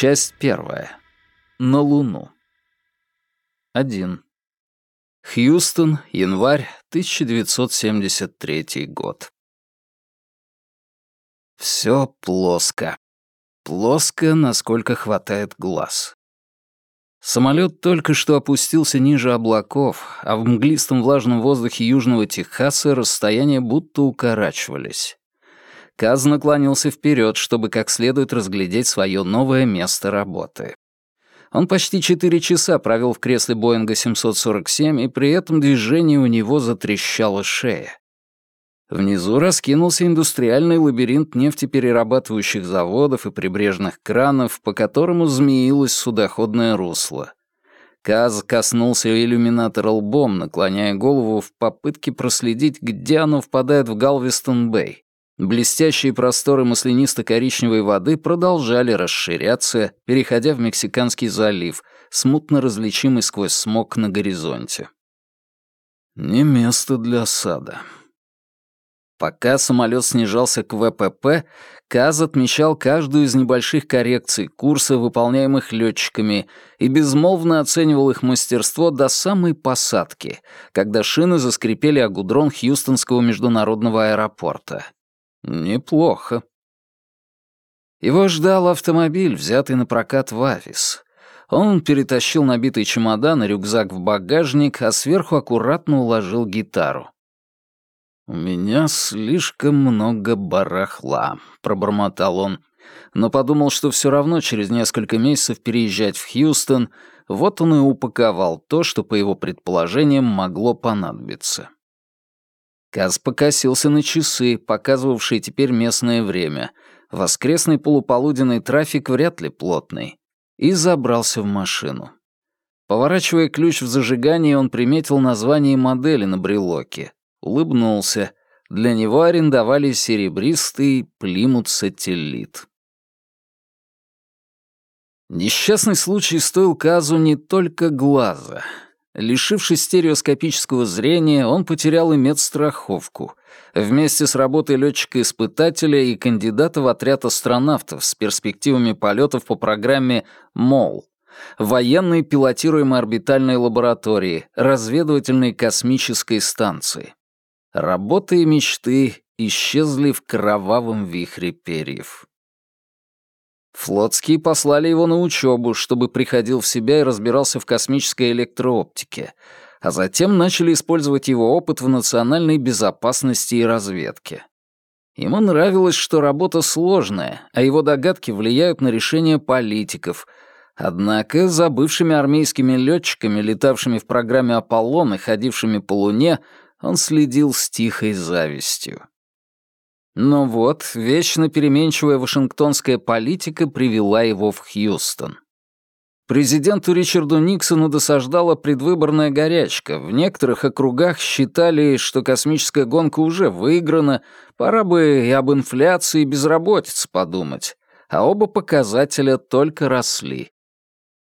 Часть первая. На Луну. 1. Хьюстон, январь 1973 год. Все плоско. Плоско, насколько хватает глаз. Самолет только что опустился ниже облаков, а в мглистом влажном воздухе южного Техаса расстояния будто укорачивались. Каз наклонился вперед, чтобы как следует разглядеть свое новое место работы. Он почти четыре часа провел в кресле Боинга 747, и при этом движение у него затрещала шея. Внизу раскинулся индустриальный лабиринт нефтеперерабатывающих заводов и прибрежных кранов, по которому змеилось судоходное русло. Каз коснулся иллюминатора лбом, наклоняя голову в попытке проследить, где оно впадает в Галвестон-Бэй. Блестящие просторы маслянисто-коричневой воды продолжали расширяться, переходя в Мексиканский залив, смутно различимый сквозь смог на горизонте. Не место для сада. Пока самолет снижался к ВПП, КАЗ отмечал каждую из небольших коррекций курса, выполняемых летчиками, и безмолвно оценивал их мастерство до самой посадки, когда шины заскрипели о гудрон Хьюстонского международного аэропорта. Неплохо. Его ждал автомобиль, взятый на прокат в Авис. Он перетащил набитый чемодан и рюкзак в багажник, а сверху аккуратно уложил гитару. «У меня слишком много барахла», — пробормотал он, но подумал, что все равно через несколько месяцев переезжать в Хьюстон, вот он и упаковал то, что, по его предположениям, могло понадобиться. Каз покосился на часы, показывавшие теперь местное время. Воскресный полуполуденный трафик вряд ли плотный. И забрался в машину. Поворачивая ключ в зажигании, он приметил название модели на брелоке. Улыбнулся. Для него арендовали серебристый Плимут-сателлит. Несчастный случай стоил Казу не только глаза — Лишившись стереоскопического зрения, он потерял и медстраховку. Вместе с работой летчика-испытателя и кандидата в отряд астронавтов с перспективами полетов по программе МОЛ военной пилотируемой орбитальной лаборатории, разведывательной космической станции. Работы и мечты исчезли в кровавом вихре перьев. Флотские послали его на учебу, чтобы приходил в себя и разбирался в космической электрооптике, а затем начали использовать его опыт в национальной безопасности и разведке. Ему нравилось, что работа сложная, а его догадки влияют на решения политиков. Однако за бывшими армейскими летчиками, летавшими в программе «Аполлон» и ходившими по Луне, он следил с тихой завистью. Но вот, вечно переменчивая вашингтонская политика привела его в Хьюстон. Президенту Ричарду Никсону досаждала предвыборная горячка. В некоторых округах считали, что космическая гонка уже выиграна, пора бы и об инфляции и безработице подумать. А оба показателя только росли.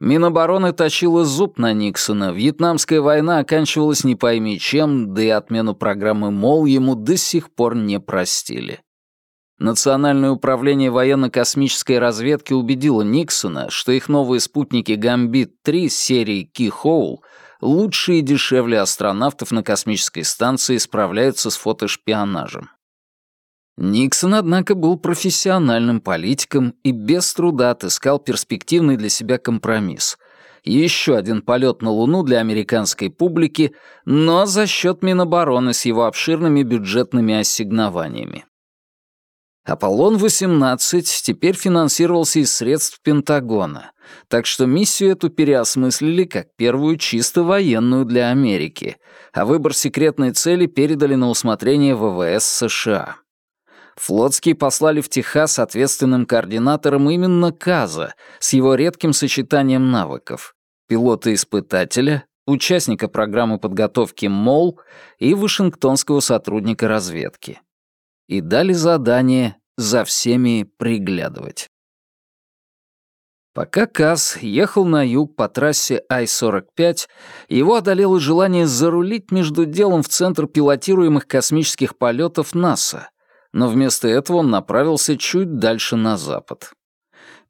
Минобороны точила зуб на Никсона, Вьетнамская война оканчивалась не пойми чем, да и отмену программы МОЛ ему до сих пор не простили. Национальное управление военно-космической разведки убедило Никсона, что их новые спутники «Гамбит-3» серии «Ки-Хоул» лучше и дешевле астронавтов на космической станции справляются с фотошпионажем. Никсон, однако, был профессиональным политиком и без труда отыскал перспективный для себя компромисс. Еще один полет на Луну для американской публики, но за счет Минобороны с его обширными бюджетными ассигнованиями. Аполлон-18 теперь финансировался из средств Пентагона, так что миссию эту переосмыслили как первую чисто военную для Америки, а выбор секретной цели передали на усмотрение ВВС США. Флотские послали в Техас ответственным координатором именно Каза с его редким сочетанием навыков — пилота-испытателя, участника программы подготовки МОЛ и вашингтонского сотрудника разведки. И дали задание за всеми приглядывать. Пока Каз ехал на юг по трассе Ай-45, его одолело желание зарулить между делом в Центр пилотируемых космических полетов НАСА — но вместо этого он направился чуть дальше на запад.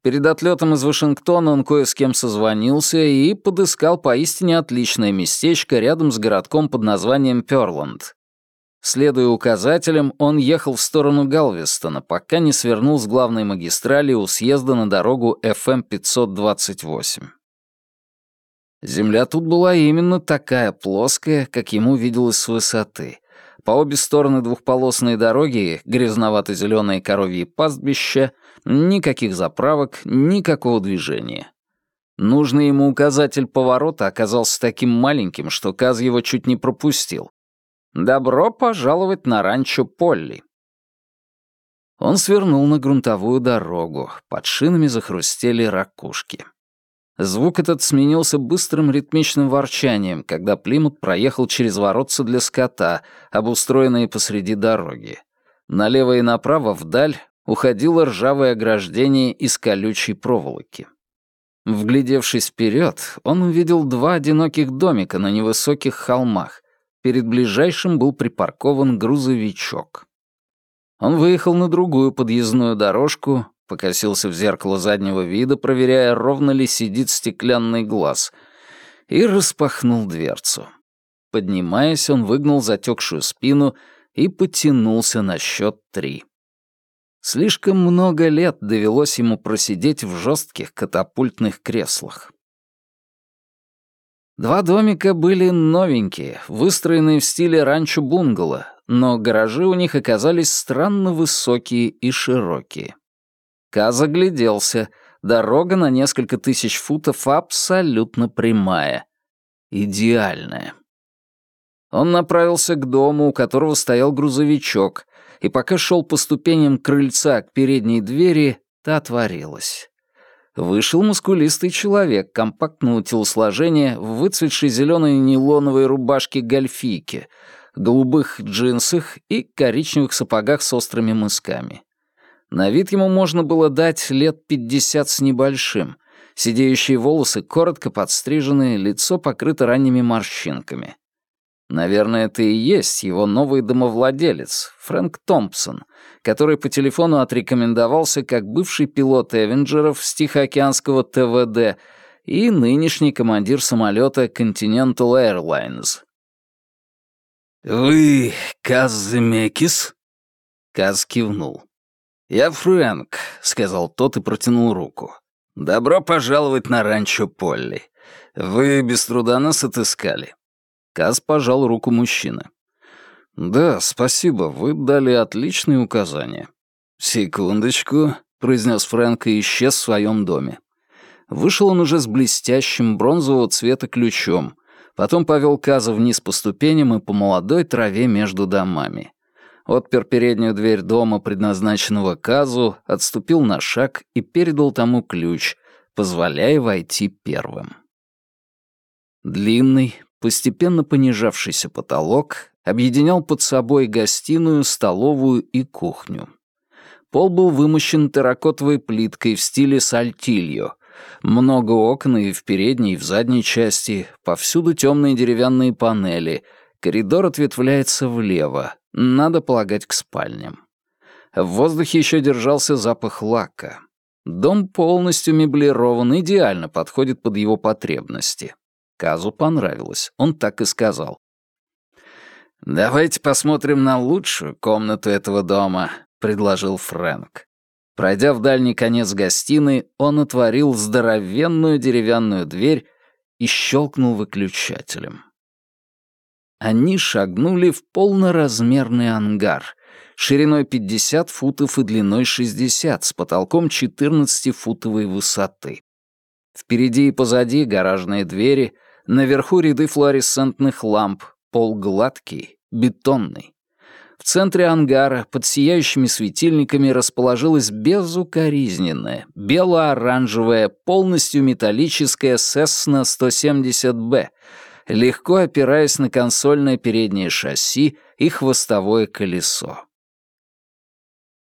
Перед отлетом из Вашингтона он кое с кем созвонился и подыскал поистине отличное местечко рядом с городком под названием Пёрланд. Следуя указателям, он ехал в сторону Галвестона, пока не свернул с главной магистрали у съезда на дорогу FM-528. Земля тут была именно такая плоская, как ему виделось с высоты. По обе стороны двухполосной дороги грязновато-зеленые коровьи пастбища, никаких заправок, никакого движения. Нужный ему указатель поворота оказался таким маленьким, что Каз его чуть не пропустил. «Добро пожаловать на ранчо Полли». Он свернул на грунтовую дорогу, под шинами захрустели ракушки. Звук этот сменился быстрым ритмичным ворчанием, когда Плимут проехал через воротца для скота, обустроенные посреди дороги. Налево и направо вдаль уходило ржавое ограждение из колючей проволоки. Вглядевшись вперед, он увидел два одиноких домика на невысоких холмах. Перед ближайшим был припаркован грузовичок. Он выехал на другую подъездную дорожку, покосился в зеркало заднего вида, проверяя, ровно ли сидит стеклянный глаз, и распахнул дверцу. Поднимаясь, он выгнул затекшую спину и потянулся на счет три. Слишком много лет довелось ему просидеть в жестких катапультных креслах. Два домика были новенькие, выстроенные в стиле ранчо-бунгало, но гаражи у них оказались странно высокие и широкие. Каз огляделся. Дорога на несколько тысяч футов абсолютно прямая. Идеальная. Он направился к дому, у которого стоял грузовичок, и пока шел по ступеням крыльца к передней двери, та отворилась. Вышел мускулистый человек компактного телосложения в выцветшей зеленой нейлоновой рубашке гольфийке, голубых джинсах и коричневых сапогах с острыми мысками. На вид ему можно было дать лет пятьдесят с небольшим. Сидеющие волосы коротко подстрижены, лицо покрыто ранними морщинками. Наверное, это и есть его новый домовладелец, Фрэнк Томпсон, который по телефону отрекомендовался как бывший пилот Эвенджеров с Тихоокеанского ТВД и нынешний командир самолета Continental Airlines. «Вы Каз Земекис?» Каз кивнул. «Я Фрэнк», — сказал тот и протянул руку. «Добро пожаловать на ранчо Полли. Вы без труда нас отыскали». Каз пожал руку мужчины. «Да, спасибо, вы дали отличные указания». «Секундочку», — произнес Фрэнк и исчез в своем доме. Вышел он уже с блестящим бронзового цвета ключом, потом повел Каза вниз по ступеням и по молодой траве между домами отпер переднюю дверь дома, предназначенного Казу, отступил на шаг и передал тому ключ, позволяя войти первым. Длинный, постепенно понижавшийся потолок объединял под собой гостиную, столовую и кухню. Пол был вымощен терракотовой плиткой в стиле сальтильо. Много окон и в передней, и в задней части, повсюду темные деревянные панели. Коридор ответвляется влево, надо полагать, к спальням. В воздухе еще держался запах лака. Дом полностью меблирован, идеально подходит под его потребности. Казу понравилось, он так и сказал. «Давайте посмотрим на лучшую комнату этого дома», — предложил Фрэнк. Пройдя в дальний конец гостиной, он отворил здоровенную деревянную дверь и щелкнул выключателем. Они шагнули в полноразмерный ангар, шириной 50 футов и длиной 60, с потолком 14-футовой высоты. Впереди и позади гаражные двери, наверху ряды флуоресцентных ламп, пол гладкий, бетонный. В центре ангара под сияющими светильниками расположилась безукоризненная, бело-оранжевая, полностью металлическая Cessna 170B легко опираясь на консольное переднее шасси и хвостовое колесо.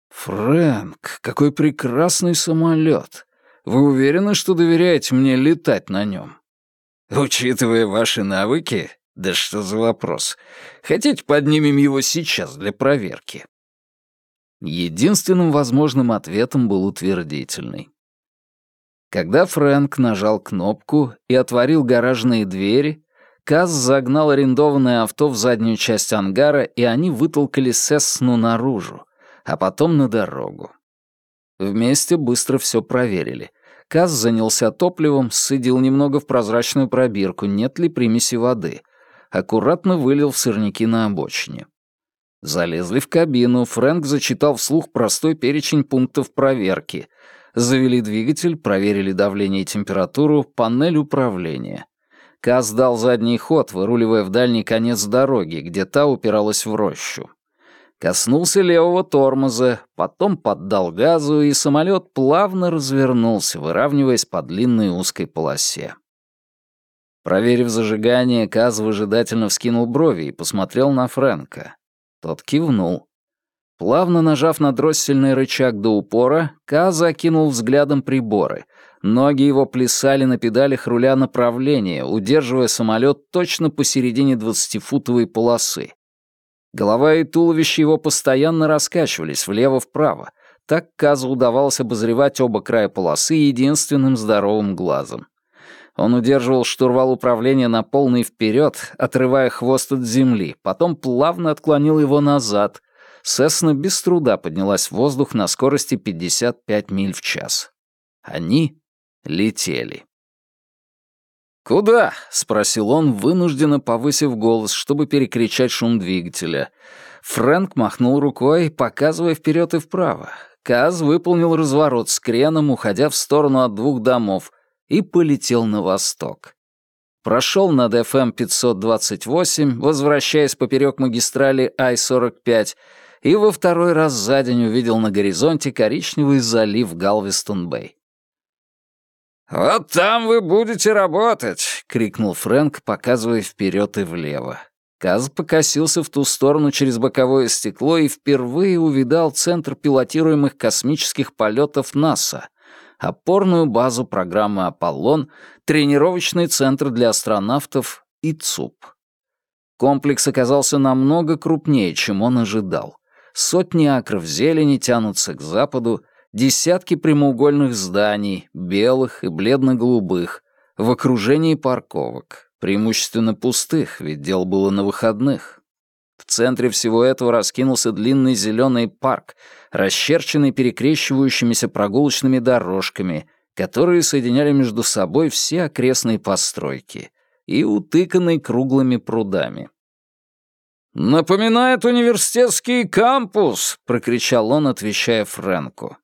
«Фрэнк, какой прекрасный самолет! Вы уверены, что доверяете мне летать на нем?» «Учитывая ваши навыки, да что за вопрос? Хотите, поднимем его сейчас для проверки?» Единственным возможным ответом был утвердительный. Когда Фрэнк нажал кнопку и отворил гаражные двери, Каз загнал арендованное авто в заднюю часть ангара, и они вытолкали Сесну наружу, а потом на дорогу. Вместе быстро все проверили. Каз занялся топливом, сцедил немного в прозрачную пробирку, нет ли примеси воды. Аккуратно вылил в сырники на обочине. Залезли в кабину, Фрэнк зачитал вслух простой перечень пунктов проверки. Завели двигатель, проверили давление и температуру, панель управления. Каз дал задний ход, выруливая в дальний конец дороги, где та упиралась в рощу. Коснулся левого тормоза, потом поддал газу, и самолет плавно развернулся, выравниваясь по длинной узкой полосе. Проверив зажигание, Каз выжидательно вскинул брови и посмотрел на Фрэнка. Тот кивнул. Плавно нажав на дроссельный рычаг до упора, Каз окинул взглядом приборы, Ноги его плясали на педалях руля направления, удерживая самолет точно посередине двадцатифутовой полосы. Голова и туловище его постоянно раскачивались влево-вправо. Так Казу удавалось обозревать оба края полосы единственным здоровым глазом. Он удерживал штурвал управления на полный вперед, отрывая хвост от земли, потом плавно отклонил его назад. Сесна без труда поднялась в воздух на скорости 55 миль в час. Они летели. «Куда?» — спросил он, вынужденно повысив голос, чтобы перекричать шум двигателя. Фрэнк махнул рукой, показывая вперед и вправо. Каз выполнил разворот с креном, уходя в сторону от двух домов, и полетел на восток. Прошел над FM 528, возвращаясь поперек магистрали I-45, и во второй раз за день увидел на горизонте коричневый залив Галвестон-Бэй. «Вот там вы будете работать!» — крикнул Фрэнк, показывая вперед и влево. Каз покосился в ту сторону через боковое стекло и впервые увидал центр пилотируемых космических полетов НАСА, опорную базу программы «Аполлон», тренировочный центр для астронавтов и ЦУП. Комплекс оказался намного крупнее, чем он ожидал. Сотни акров зелени тянутся к западу, Десятки прямоугольных зданий, белых и бледно-голубых, в окружении парковок, преимущественно пустых, ведь дело было на выходных. В центре всего этого раскинулся длинный зеленый парк, расчерченный перекрещивающимися прогулочными дорожками, которые соединяли между собой все окрестные постройки, и утыканный круглыми прудами. «Напоминает университетский кампус!» — прокричал он, отвечая Фрэнку.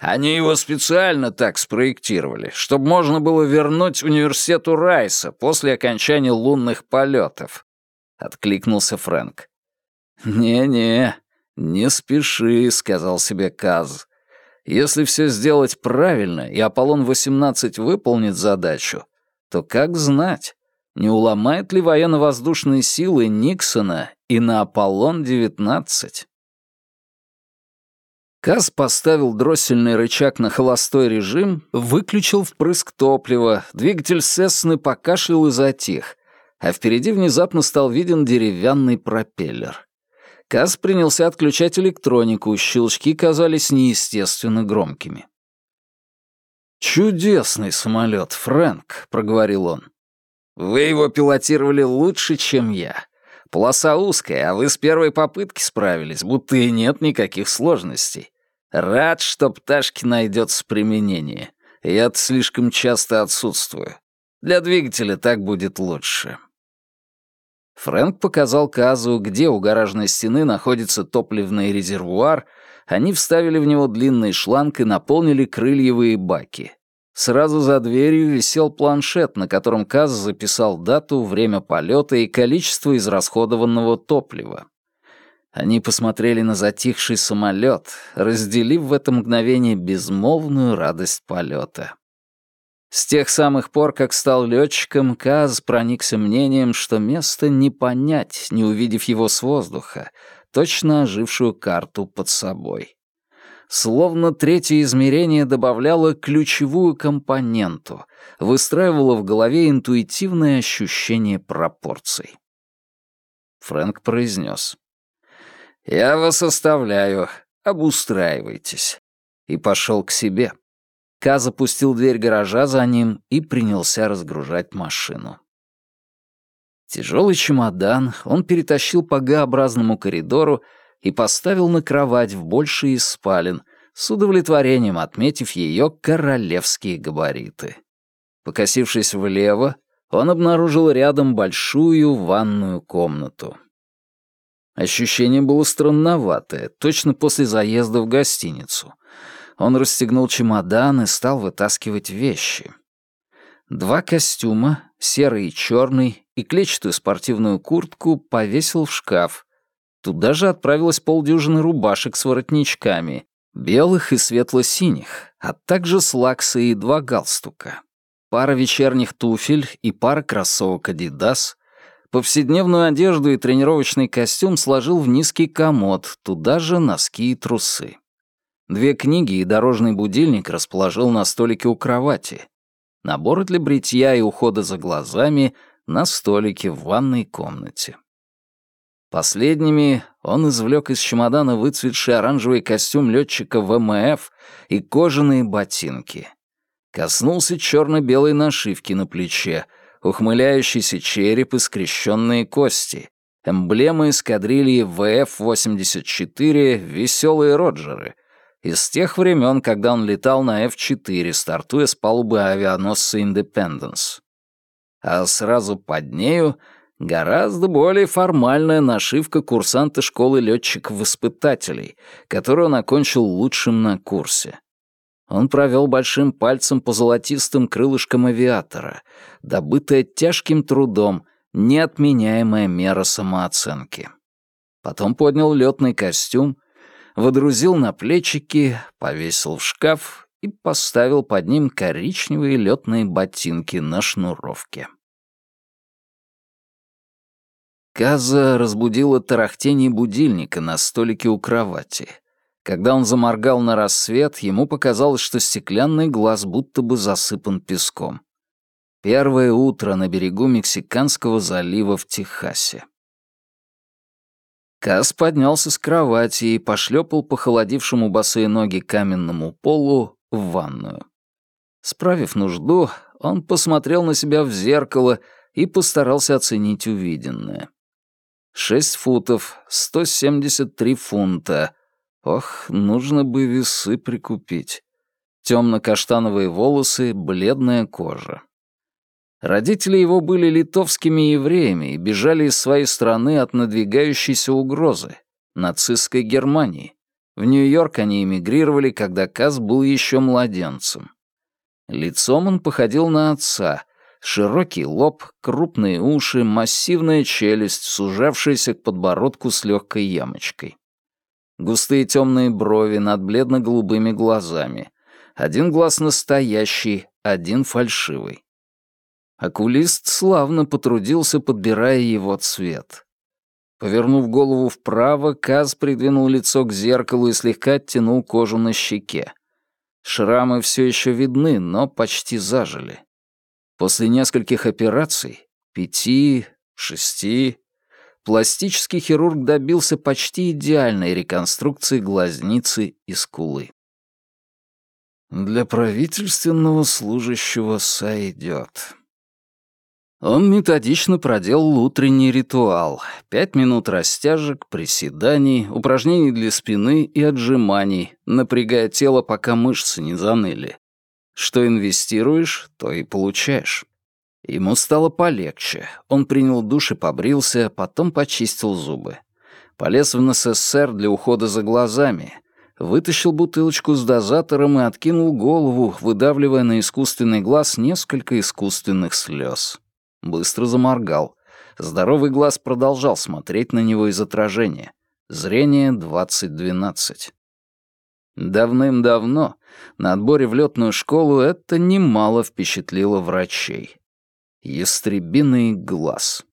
Они его специально так спроектировали, чтобы можно было вернуть университету Райса после окончания лунных полетов», — откликнулся Фрэнк. «Не-не, не спеши», — сказал себе Каз. «Если все сделать правильно, и Аполлон-18 выполнит задачу, то как знать, не уломает ли военно-воздушные силы Никсона и на Аполлон-19?» Каз поставил дроссельный рычаг на холостой режим, выключил впрыск топлива, двигатель Сесны покашлял и затих, а впереди внезапно стал виден деревянный пропеллер. Каз принялся отключать электронику, щелчки казались неестественно громкими. «Чудесный самолет, Фрэнк», — проговорил он. «Вы его пилотировали лучше, чем я. Полоса узкая, а вы с первой попытки справились, будто и нет никаких сложностей. Рад, что пташке найдется применение. Я-то слишком часто отсутствую. Для двигателя так будет лучше». Фрэнк показал Казу, где у гаражной стены находится топливный резервуар, они вставили в него длинный шланг и наполнили крыльевые баки. Сразу за дверью висел планшет, на котором Каз записал дату, время полета и количество израсходованного топлива. Они посмотрели на затихший самолет, разделив в это мгновение безмолвную радость полета. С тех самых пор, как стал летчиком, Каз проникся мнением, что место не понять, не увидев его с воздуха, точно ожившую карту под собой. Словно третье измерение добавляло ключевую компоненту, выстраивало в голове интуитивное ощущение пропорций. Фрэнк произнес. «Я вас оставляю, обустраивайтесь». И пошел к себе. Ка запустил дверь гаража за ним и принялся разгружать машину. Тяжелый чемодан он перетащил по Г-образному коридору и поставил на кровать в большей из спален, с удовлетворением отметив ее королевские габариты. Покосившись влево, он обнаружил рядом большую ванную комнату. Ощущение было странноватое, точно после заезда в гостиницу. Он расстегнул чемодан и стал вытаскивать вещи. Два костюма, серый и черный, и клетчатую спортивную куртку повесил в шкаф. Туда же отправилось полдюжины рубашек с воротничками, белых и светло-синих, а также слаксы и два галстука. Пара вечерних туфель и пара кроссовок «Адидас», Повседневную одежду и тренировочный костюм сложил в низкий комод, туда же носки и трусы. Две книги и дорожный будильник расположил на столике у кровати. Набор для бритья и ухода за глазами на столике в ванной комнате. Последними он извлек из чемодана выцветший оранжевый костюм летчика ВМФ и кожаные ботинки. Коснулся черно-белой нашивки на плече — ухмыляющийся череп и скрещенные кости, эмблема эскадрильи ВФ-84 «Веселые Роджеры», из тех времен, когда он летал на F-4, стартуя с палубы авианосца «Индепенденс». А сразу под нею гораздо более формальная нашивка курсанта школы летчиков-испытателей, которую он окончил лучшим на курсе. Он провел большим пальцем по золотистым крылышкам авиатора, добытая тяжким трудом, неотменяемая мера самооценки. Потом поднял летный костюм, водрузил на плечики, повесил в шкаф и поставил под ним коричневые летные ботинки на шнуровке. Каза разбудила тарахтение будильника на столике у кровати — когда он заморгал на рассвет, ему показалось, что стеклянный глаз будто бы засыпан песком. Первое утро на берегу Мексиканского залива в Техасе. Кас поднялся с кровати и пошлепал по холодившему босые ноги каменному полу в ванную. Справив нужду, он посмотрел на себя в зеркало и постарался оценить увиденное. Шесть футов, сто семьдесят три фунта, Ох, нужно бы весы прикупить. Темно-каштановые волосы, бледная кожа. Родители его были литовскими евреями и бежали из своей страны от надвигающейся угрозы — нацистской Германии. В Нью-Йорк они эмигрировали, когда Каз был еще младенцем. Лицом он походил на отца. Широкий лоб, крупные уши, массивная челюсть, сужавшаяся к подбородку с легкой ямочкой. Густые темные брови над бледно-голубыми глазами. Один глаз настоящий, один фальшивый. Окулист славно потрудился, подбирая его цвет. Повернув голову вправо, Каз придвинул лицо к зеркалу и слегка оттянул кожу на щеке. Шрамы все еще видны, но почти зажили. После нескольких операций, пяти, шести, пластический хирург добился почти идеальной реконструкции глазницы и скулы. Для правительственного служащего сойдет. Он методично проделал утренний ритуал. Пять минут растяжек, приседаний, упражнений для спины и отжиманий, напрягая тело, пока мышцы не заныли. Что инвестируешь, то и получаешь. Ему стало полегче. Он принял душ и побрился, потом почистил зубы. Полез в НССР для ухода за глазами. Вытащил бутылочку с дозатором и откинул голову, выдавливая на искусственный глаз несколько искусственных слез. Быстро заморгал. Здоровый глаз продолжал смотреть на него из отражения. Зрение 2012. Давным-давно на отборе в летную школу это немало впечатлило врачей. Ястребиный глаз.